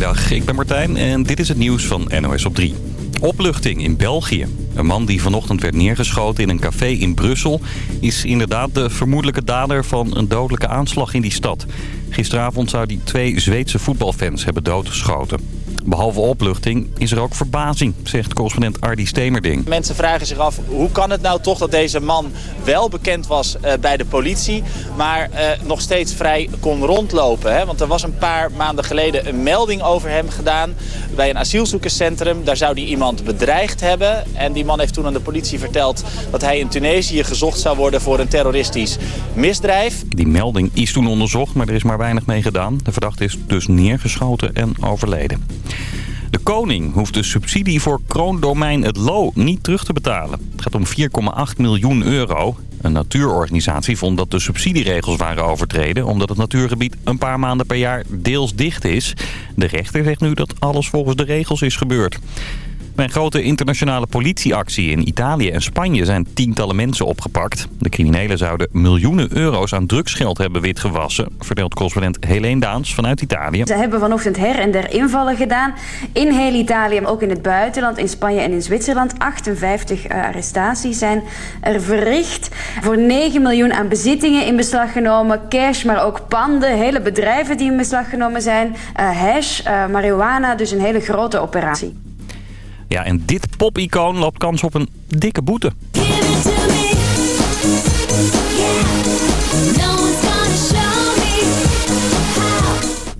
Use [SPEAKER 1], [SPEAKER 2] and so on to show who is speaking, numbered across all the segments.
[SPEAKER 1] Goedemiddag, ik ben Martijn en dit is het nieuws van NOS op 3. Opluchting in België. Een man die vanochtend werd neergeschoten in een café in Brussel... is inderdaad de vermoedelijke dader van een dodelijke aanslag in die stad. Gisteravond zou die twee Zweedse voetbalfans hebben doodgeschoten. Behalve opluchting is er ook verbazing, zegt correspondent Ardi Stemerding.
[SPEAKER 2] Mensen vragen zich af, hoe kan het nou toch dat deze man wel bekend was uh, bij de politie... maar uh, nog steeds vrij kon rondlopen. Hè? Want er was een paar maanden geleden een melding over hem gedaan... bij een asielzoekerscentrum. Daar zou hij iemand bedreigd hebben. En die man heeft toen aan de politie verteld... dat hij in Tunesië gezocht zou worden voor een terroristisch misdrijf.
[SPEAKER 1] Die melding is toen onderzocht, maar er is maar weinig mee gedaan. De verdachte is dus neergeschoten en overleden. De koning hoeft de subsidie voor kroondomein Het Loo niet terug te betalen. Het gaat om 4,8 miljoen euro. Een natuurorganisatie vond dat de subsidieregels waren overtreden... omdat het natuurgebied een paar maanden per jaar deels dicht is. De rechter zegt nu dat alles volgens de regels is gebeurd. Bij een grote internationale politieactie in Italië en Spanje zijn tientallen mensen opgepakt. De criminelen zouden miljoenen euro's aan drugsgeld hebben witgewassen, vertelt correspondent Helene Daans vanuit Italië.
[SPEAKER 3] Ze hebben vanochtend her en der invallen gedaan in heel Italië, maar ook in het buitenland, in Spanje en in Zwitserland. 58 uh, arrestaties zijn er verricht. Voor 9 miljoen aan bezittingen in beslag genomen, cash, maar ook panden, hele bedrijven die in beslag genomen zijn, uh, hash, uh, marihuana, dus een hele grote operatie.
[SPEAKER 1] Ja, en dit pop-icoon loopt kans op een dikke boete.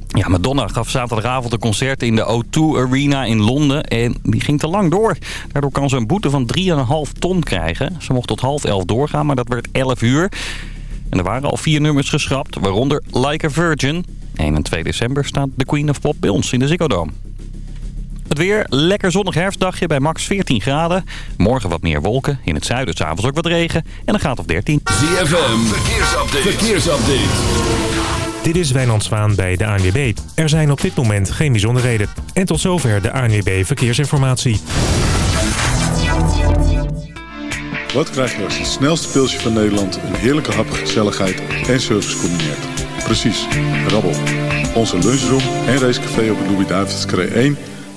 [SPEAKER 1] Ja, Madonna gaf zaterdagavond een concert in de O2 Arena in Londen en die ging te lang door. Daardoor kan ze een boete van 3,5 ton krijgen. Ze mocht tot half elf doorgaan, maar dat werd 11 uur. En er waren al vier nummers geschrapt, waaronder Like a Virgin. 1 en 2 december staat The Queen of Pop bij ons in de Ziggo Dome. Het weer, lekker zonnig herfstdagje bij max 14 graden. Morgen wat meer wolken, in het zuiden s'avonds ook wat regen en een graad of 13.
[SPEAKER 4] ZFM, verkeersupdate. verkeersupdate.
[SPEAKER 5] Dit is Wijnand Zwaan bij de ANWB. Er zijn op dit moment geen bijzonderheden. En tot zover de ANWB Verkeersinformatie.
[SPEAKER 6] Wat krijg je als het snelste pilsje van Nederland... een heerlijke hap, gezelligheid en service combineert? Precies, rabbel. Onze lunchroom en racecafé op het Louis-David's 1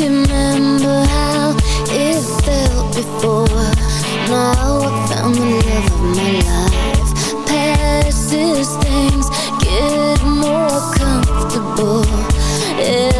[SPEAKER 7] remember how it felt before. Now I found the love of my life. Past these things get more comfortable. Everything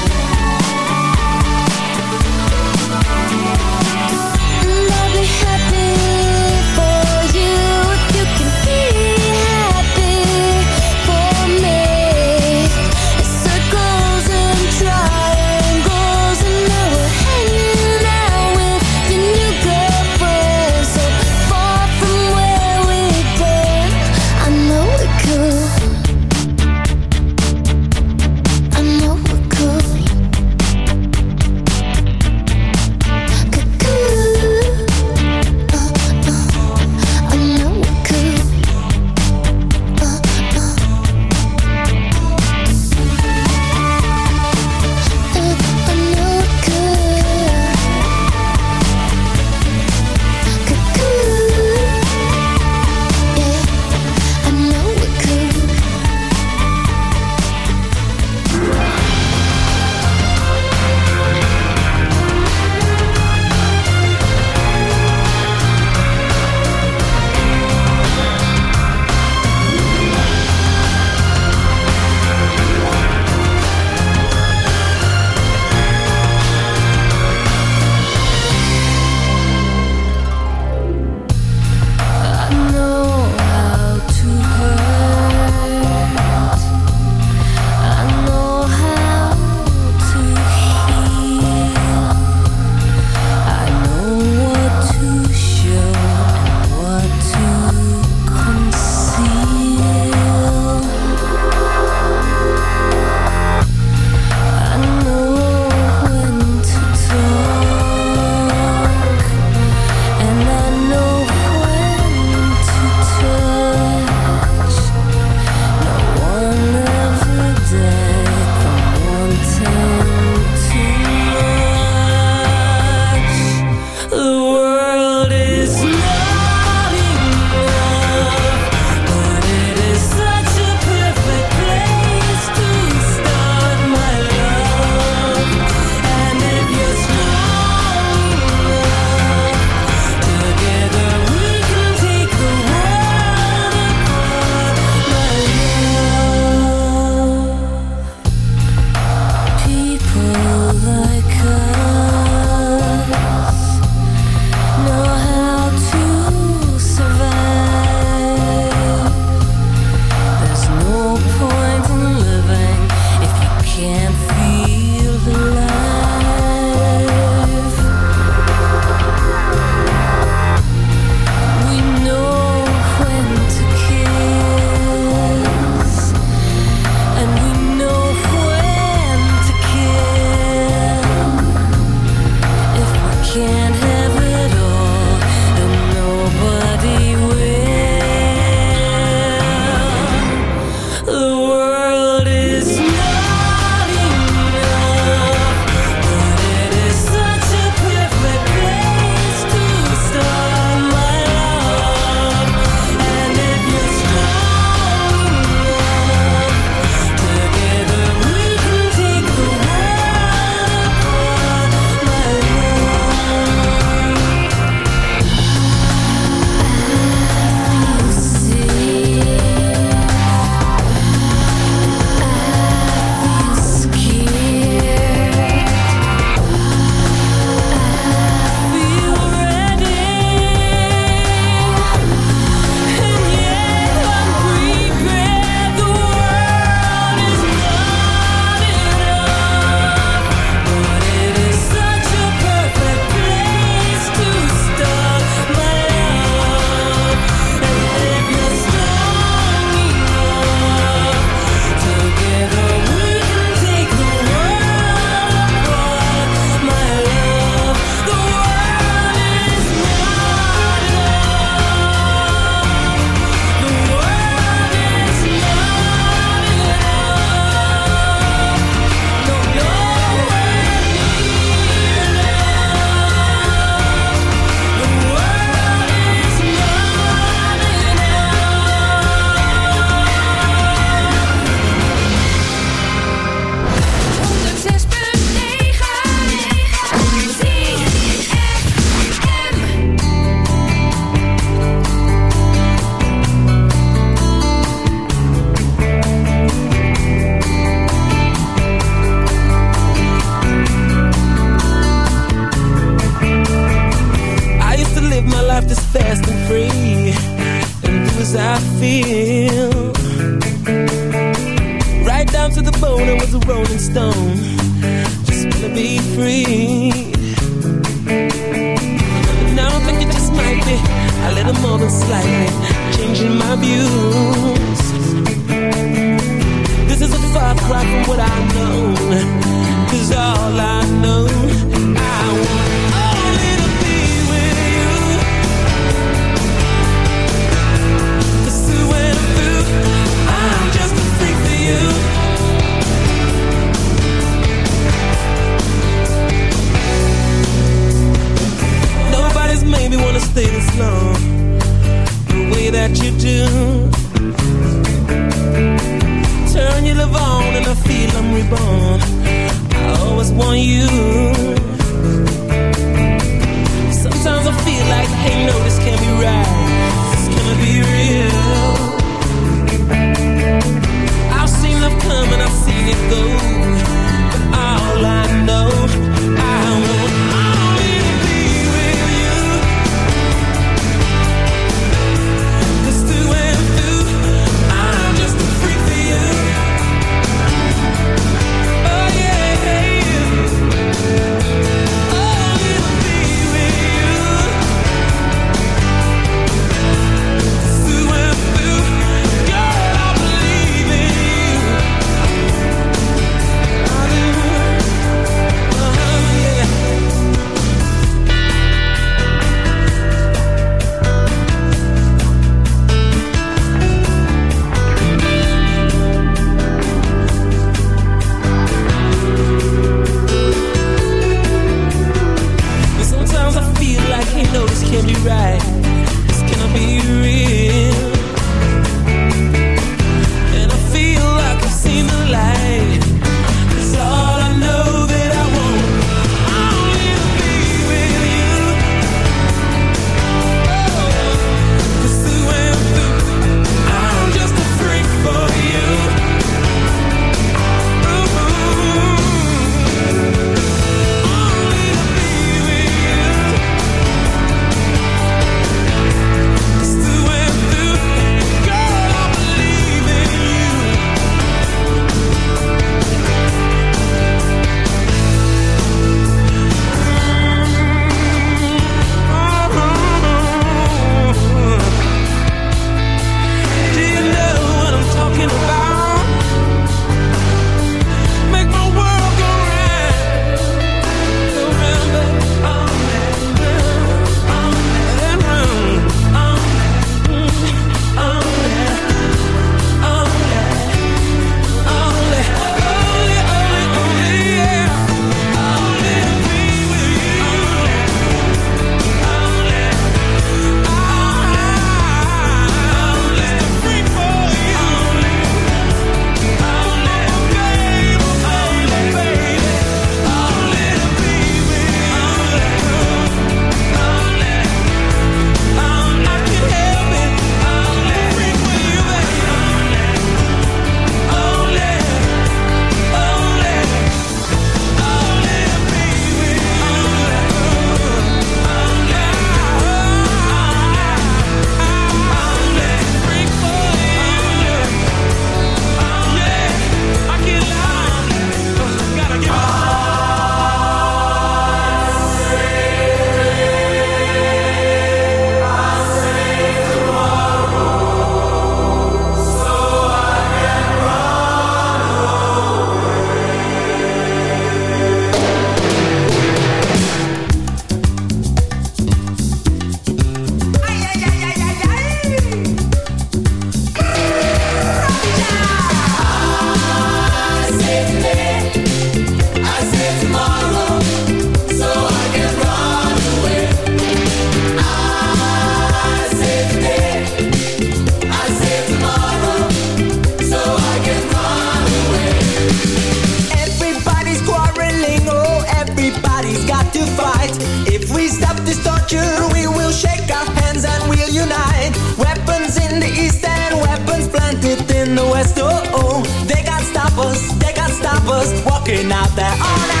[SPEAKER 8] of walking out there all night.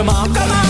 [SPEAKER 8] Come on, come on.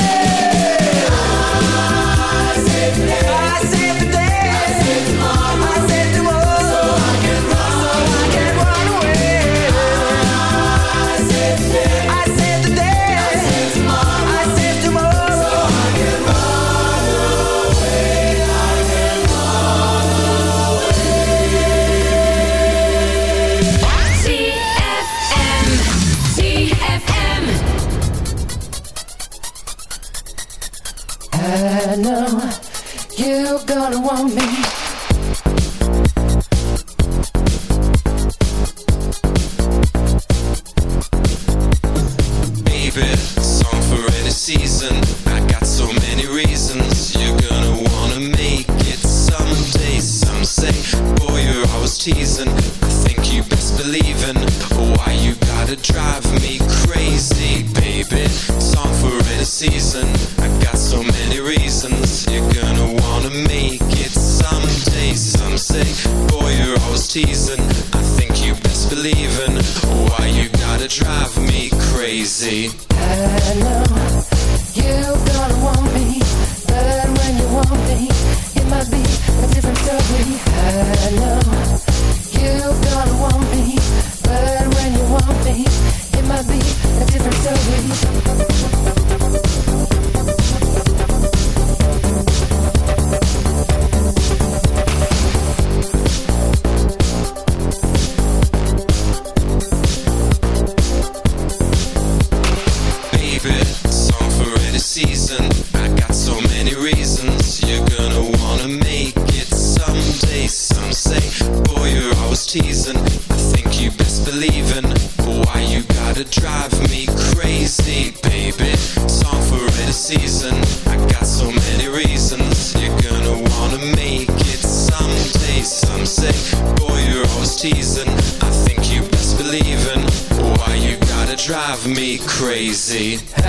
[SPEAKER 4] see.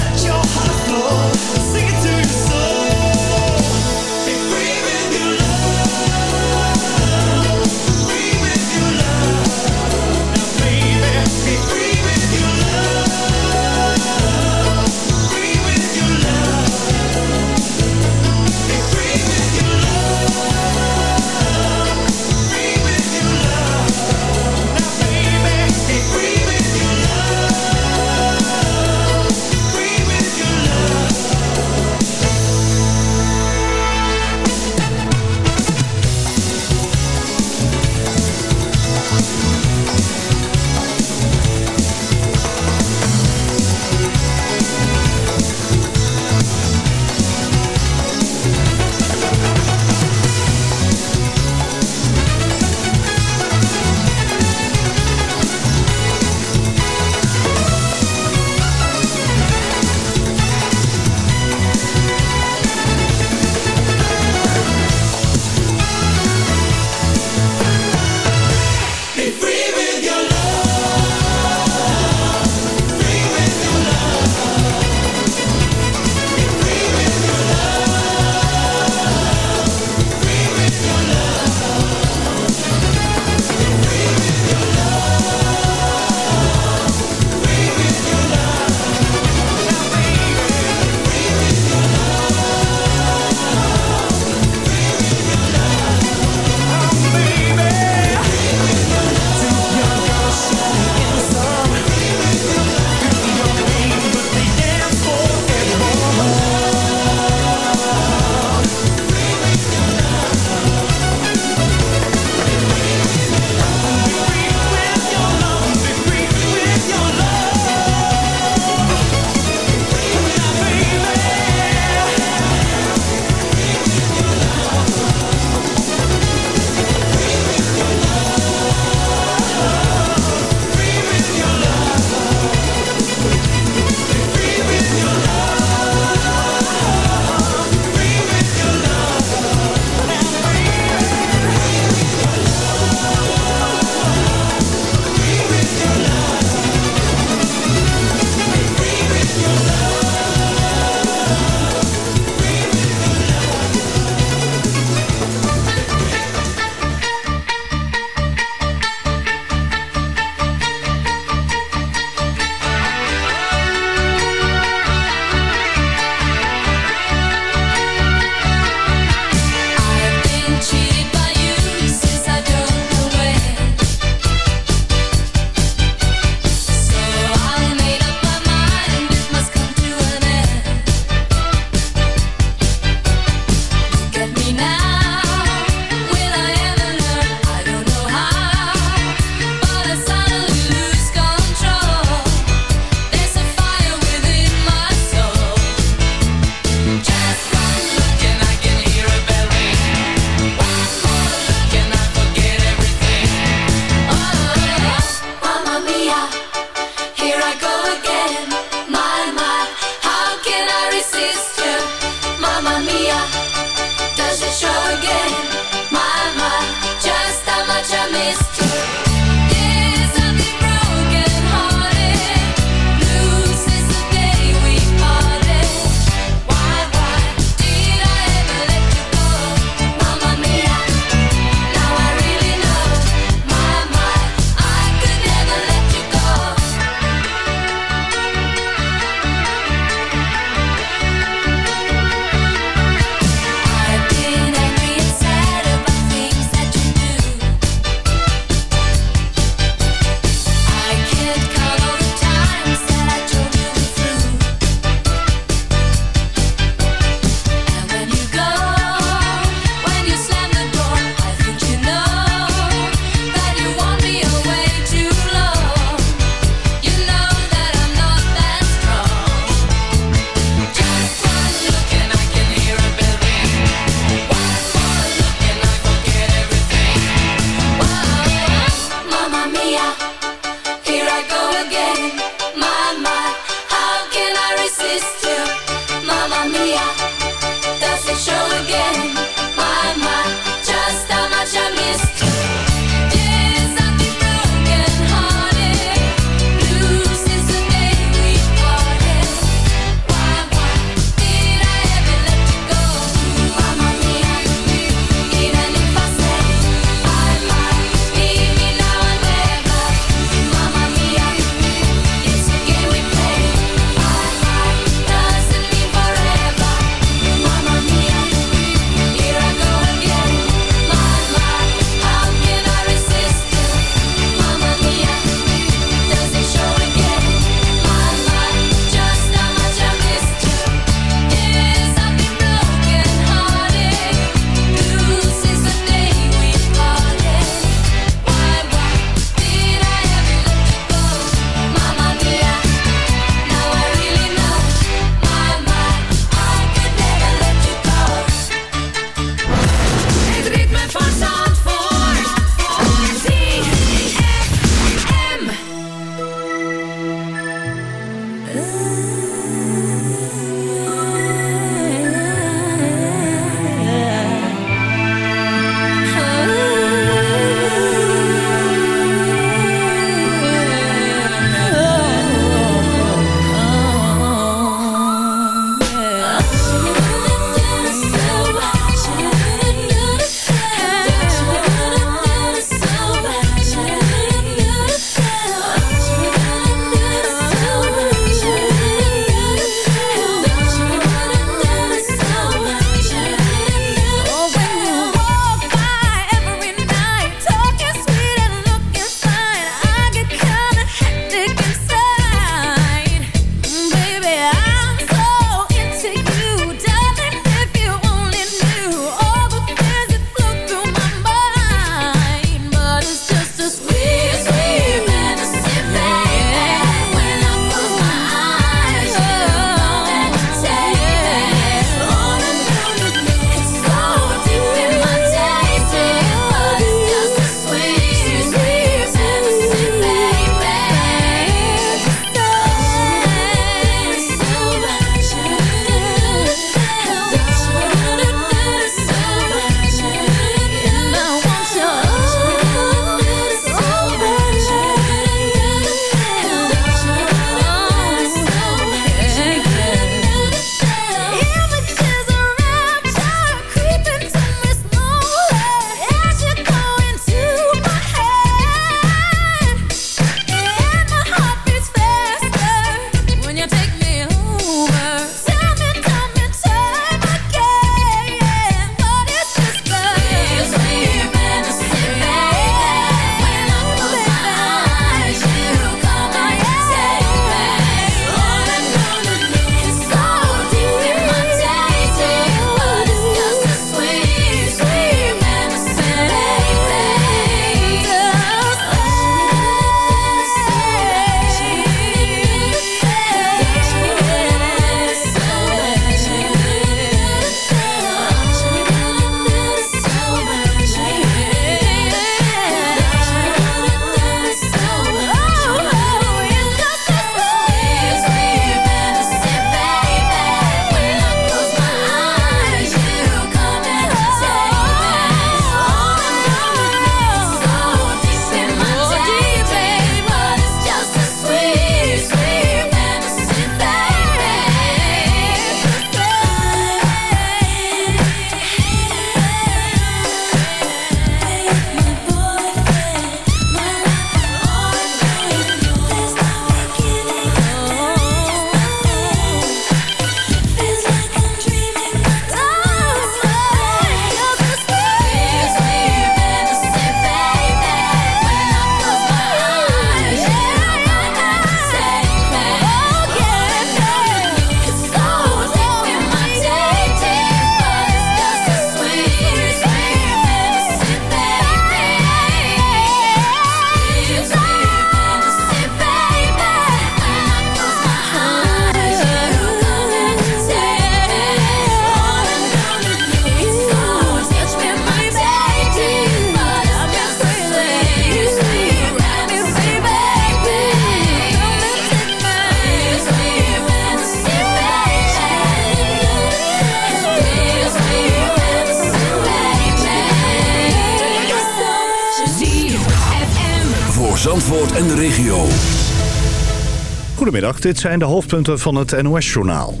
[SPEAKER 9] Goedemiddag, dit zijn de hoofdpunten van het NOS-journaal.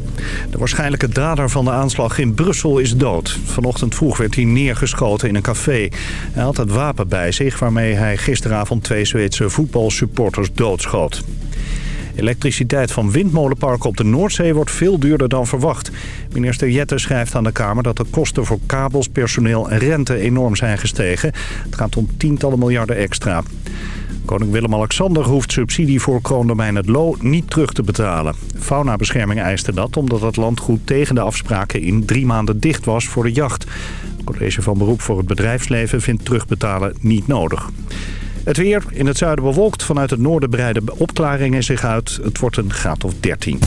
[SPEAKER 9] De waarschijnlijke dader van de aanslag in Brussel is dood. Vanochtend vroeg werd hij neergeschoten in een café. Hij had het wapen bij zich waarmee hij gisteravond twee Zweedse voetbalsupporters doodschoot. Elektriciteit van windmolenparken op de Noordzee wordt veel duurder dan verwacht. Minister Jette schrijft aan de Kamer dat de kosten voor kabels, personeel en rente enorm zijn gestegen. Het gaat om tientallen miljarden extra. Koning Willem-Alexander hoeft subsidie voor kroondomein het Loo niet terug te betalen. Faunabescherming eiste dat omdat het landgoed tegen de afspraken in drie maanden dicht was voor de jacht. Het college van beroep voor het bedrijfsleven vindt terugbetalen niet nodig. Het weer in het zuiden bewolkt. Vanuit het noorden breiden opklaringen zich uit. Het wordt een graad of 13.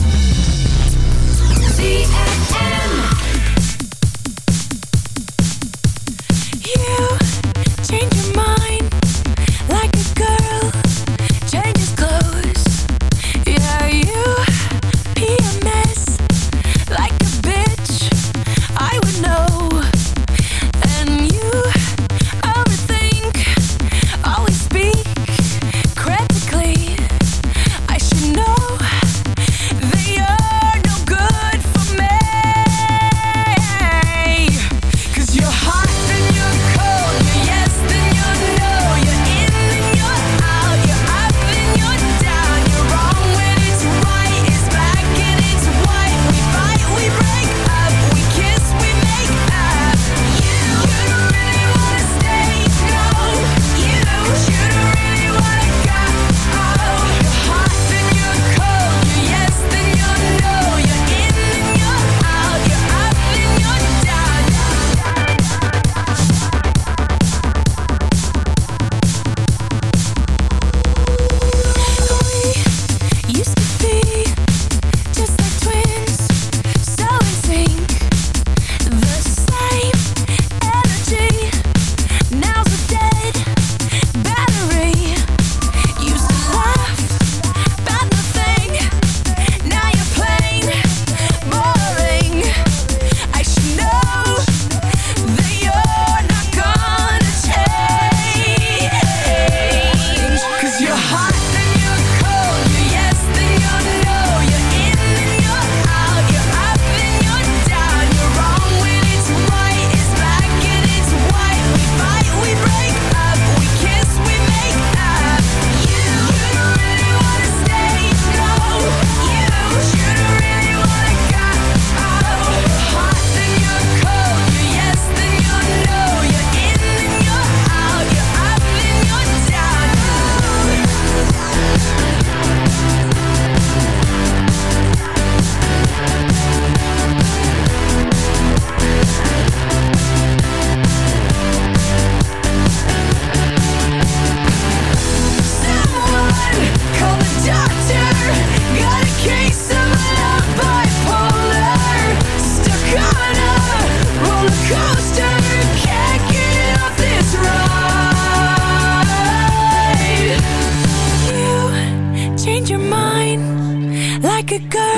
[SPEAKER 10] good girl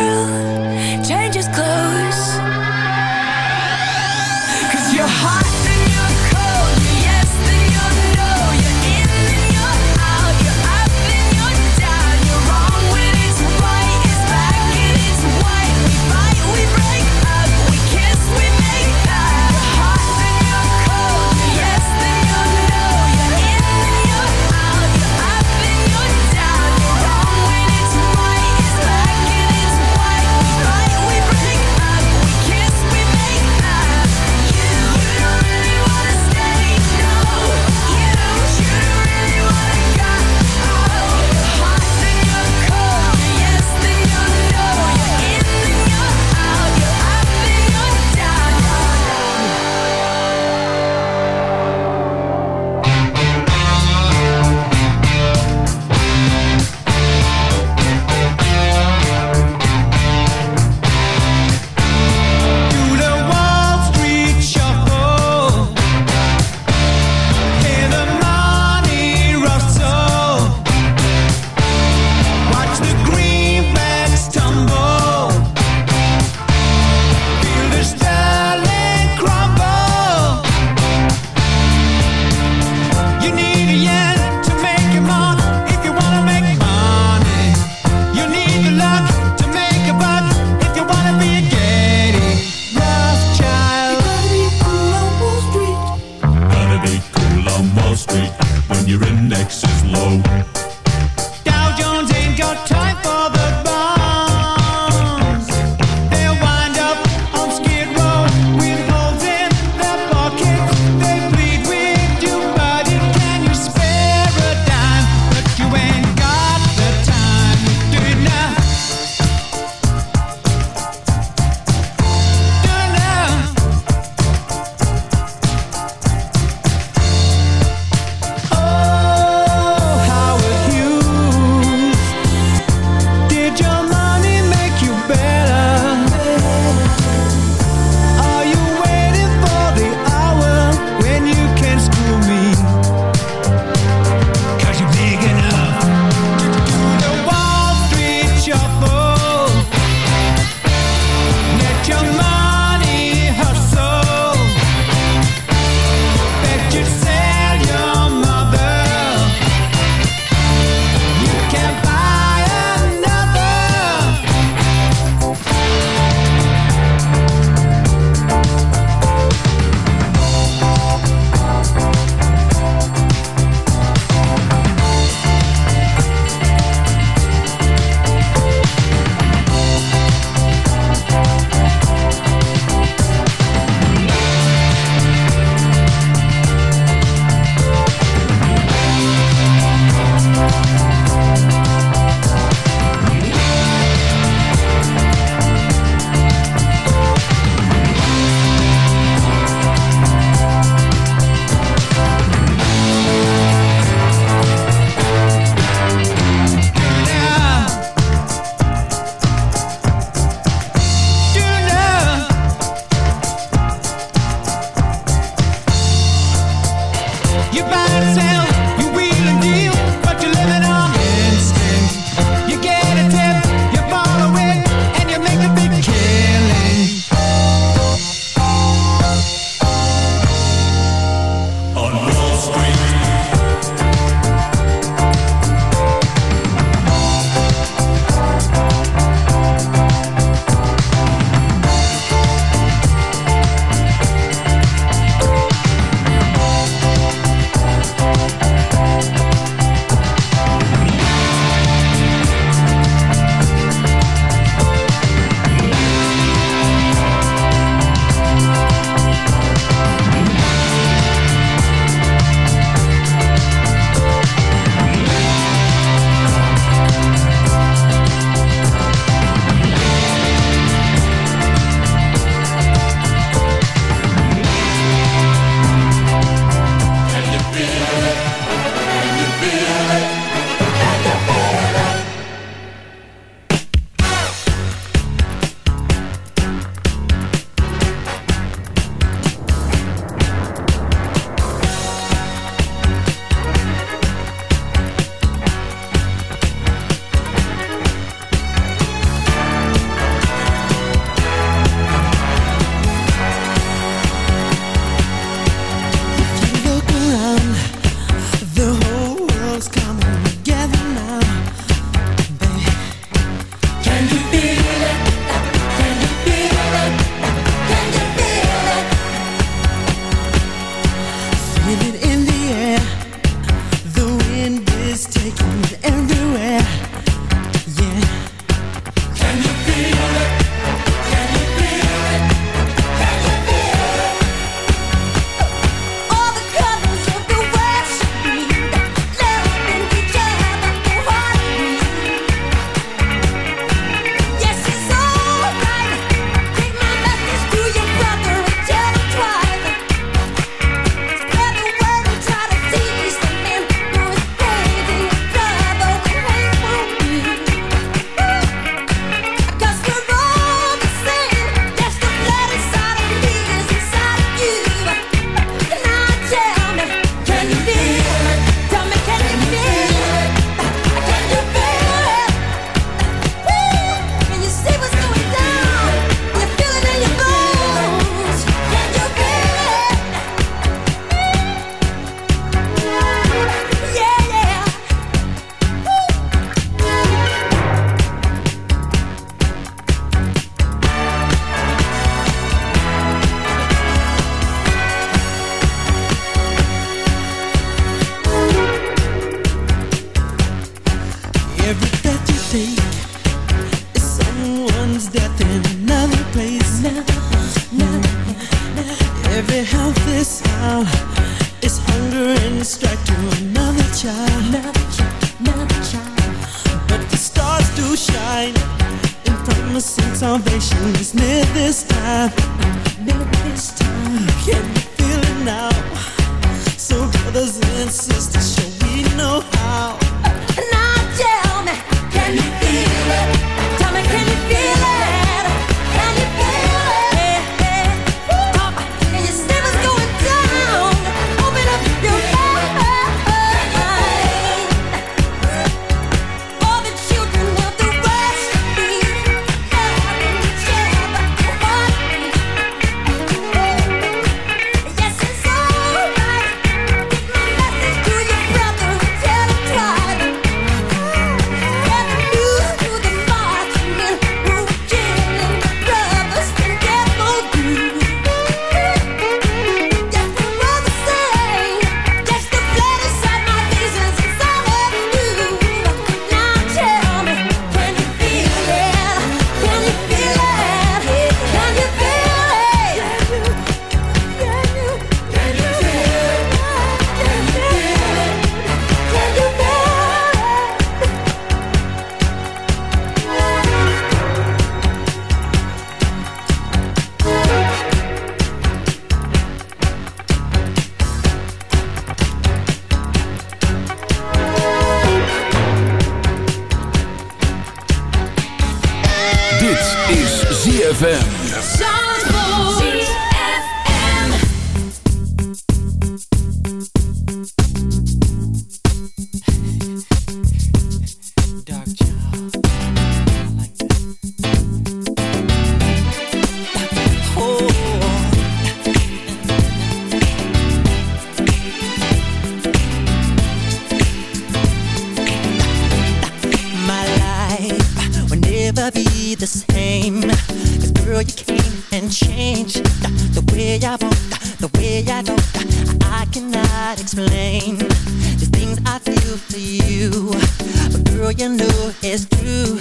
[SPEAKER 11] know
[SPEAKER 10] it's
[SPEAKER 12] true.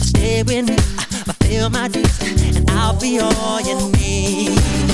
[SPEAKER 12] Stay with me, fulfill my dreams, and I'll be all you need.